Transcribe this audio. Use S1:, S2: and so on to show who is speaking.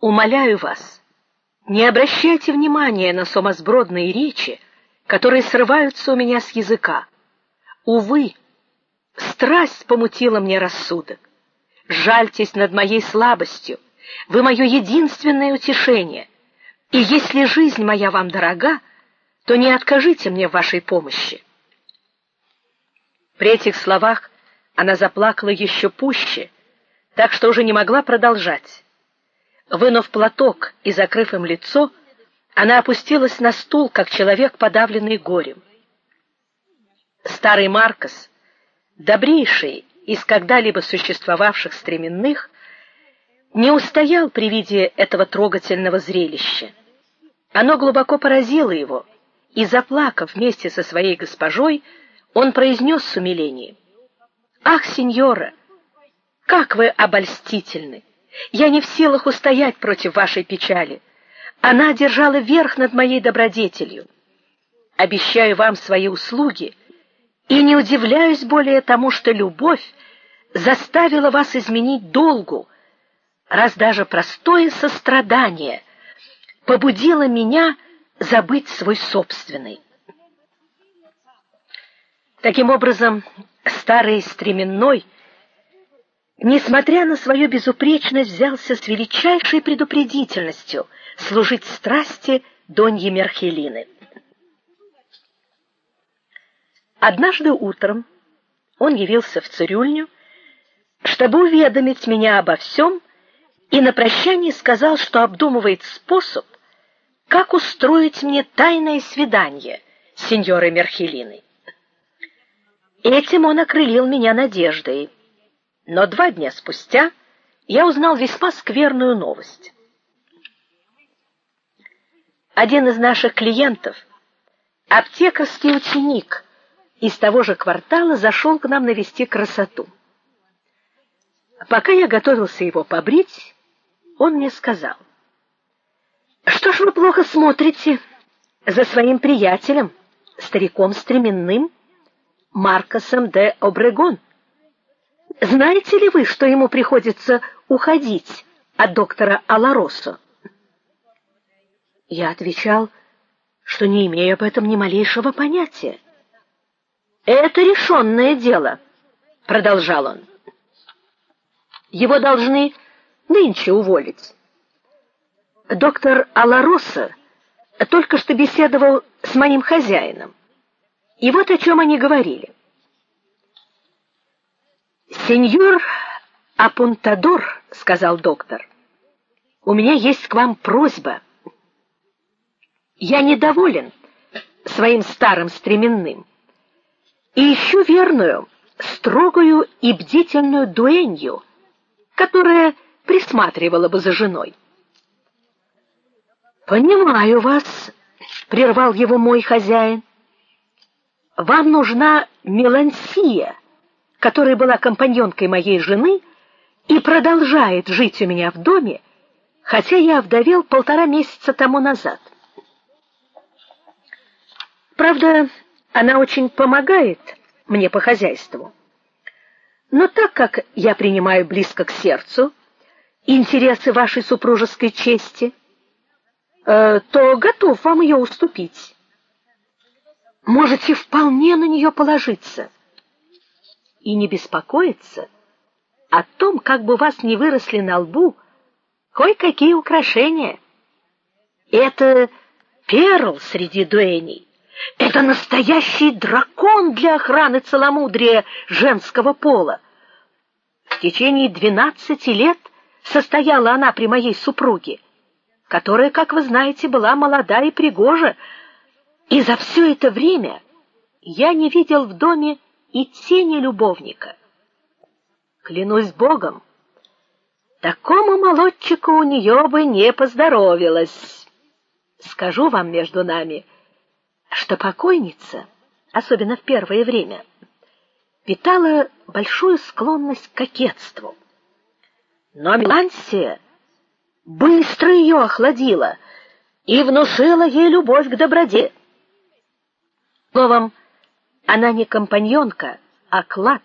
S1: Умоляю вас, не обращайте внимания на сумасбродные речи, которые срываются у меня с языка. Увы, страсть помутила мне рассудок. Жальтесь над моей слабостью. Вы мое единственное утешение. И если жизнь моя вам дорога, то не откажите мне в вашей помощи. При этих словах она заплакала еще пуще, так что уже не могла продолжать. Вынув платок и закрыв им лицо, она опустилась на стул, как человек, подавленный горем. Старый Маркос, добрейший из когда-либо существовавших стременных, не устоял при виде этого трогательного зрелища. Оно глубоко поразило его, и заплакав вместе со своей госпожой, он произнес с умилением: "Ах, сеньора, как вы обольстительны! Я не в силах устоять против вашей печали. Она держала верх над моей добродетелью. Обещаю вам свои услуги и не удивляюсь более тому, что любовь заставила вас изменить долгу, раз даже простое сострадание побудило меня забыть свой собственный. Таким образом, старый стременной, несмотря на свою безупречность, взялся с величайшей предупредительностью служить страсти Доньи Мерхелины. Однажды утром он явился в цирюльню, чтобы уведомить меня обо всем, и на прощание сказал, что обдумывает способ, как устроить мне тайное свидание с сеньорой Мерхелиной. Этим он окрылил меня надеждой. Но два дня спустя я узнал весьма скверную новость. Один из наших клиентов, аптекарский ученик из того же квартала, зашел к нам навести красоту. Пока я готовился его побрить, он мне сказал: "Что ж вы плохо смотрите за своим приятелем, стариком стременным?" Маркосом де Обрегон. Знаете ли вы, что ему приходится уходить от доктора Аларосо? Я отвечал, что не имею об этом ни малейшего понятия. Это решенное дело, продолжал он. Его должны нынче уволить. Доктор Аларосо только что беседовал с моим хозяином. И вот о чем они говорили. Сеньор Апунтадор, сказал доктор. У меня есть к вам просьба. Я недоволен своим старым стременным и ищу верную, строгую и бдительную дуэнью, которая присматривала бы за женой. Понимаю вас, прервал его мой хозяин. Вам нужна Мелансия, которая была компаньонкой моей жены и продолжает жить у меня в доме, хотя я вдовел полтора месяца тому назад. Правда, она очень помогает мне по хозяйству. Но так как я принимаю близко к сердцу интересы вашей супружеской чести, э, то готов вам ее уступить можете вполне на нее положиться и не беспокоиться о том, как бы у вас не выросли на лбу кое-какие украшения. Это перл среди дуэней. Это настоящий дракон для охраны целомудрия женского пола. В течение двенадцати лет состояла она при моей супруге, которая, как вы знаете, была молода и пригожа, и за все это время я не видел в доме и тени любовника. Клянусь Богом, такому молодчику у нее бы не поздоровилось. Скажу вам между нами, что покойница, особенно в первое время, питала большую склонность к кокетству. Но Мелансия быстро ее охладила и внушила ей любовь к доброте. Словом, она не компаньонка, а клад.